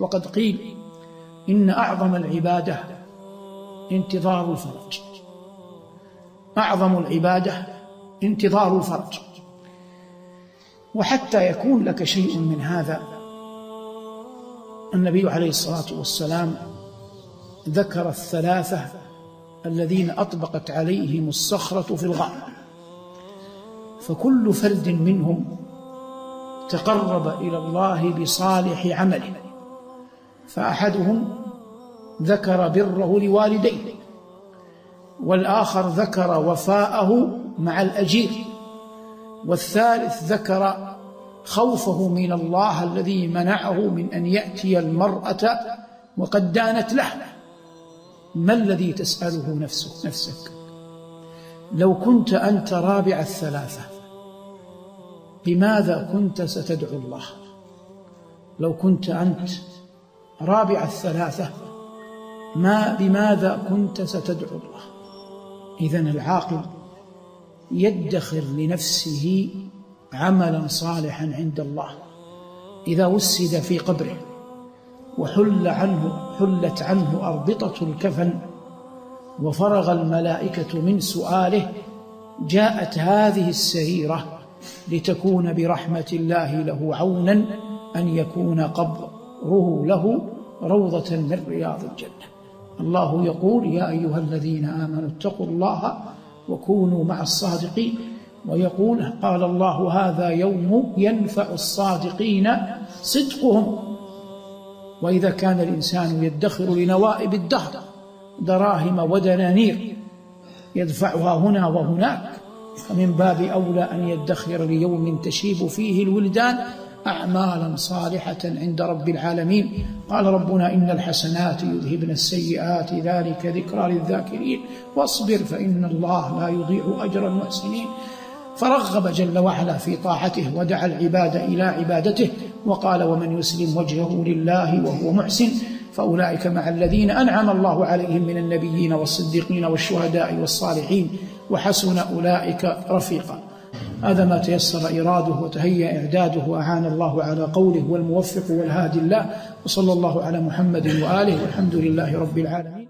وقد قيل إن أعظم العبادة انتظار الفرج. أعظم العبادة انتظار الفرج. وحتى يكون لك شيء من هذا النبي عليه الصلاة والسلام ذكر الثلاثة الذين أطبقت عليهم الصخرة في الغار. فكل فرد منهم تقرب إلى الله بصالح عمله. فأحدهم ذكر بره لوالديه والآخر ذكر وفاءه مع الأجير والثالث ذكر خوفه من الله الذي منعه من أن يأتي المرأة وقد دانت له. ما الذي تسأله نفسك نفسك؟ لو كنت أنت رابع الثلاثة بماذا كنت ستدعو الله؟ لو كنت أنت رابع الثلاثة. ما بماذا كنت ستدعو الله؟ إذا العاقل يدخر لنفسه عملا صالحا عند الله إذا وسد في قبره وحل عنه حلت عنه أربطة الكفن وفرغ الملائكة من سؤاله جاءت هذه السريرة لتكون برحمة الله له عونا أن يكون قبره له روضة من رياض الجنة. الله يقول يا أيها الذين آمنوا اتقوا الله وكونوا مع الصادقين. ويقول قال الله هذا يوم ينفع الصادقين صدقهم. وإذا كان الإنسان يدخر لنوائب الدهر دراهم ودنانير يدفعها هنا وهناك فمن باب أولى أن يدخر ليوم تشيب فيه الولدان أعمالا صالحة عند رب العالمين. قال ربنا إن الحسنات يذهبن السيئات ذلك ذكرى للذاكرين. واصبر فإن الله لا يضيع أجر المحسنين. فرغب جل وعلا في طاعته ودعا العباد إلى عبادته وقال ومن يسلم وجهه لله وهو محسن. فأولئك مع الذين أنعم الله عليهم من النبيين والصديقين والشهداء والصالحين. وحسن أولئك رفيقا. هذا ما تيسر إراده وتهيأ إعداده وأعان الله على قوله والموفق والهادي الله وصلى الله على محمد وآله والحمد لله رب العالمين.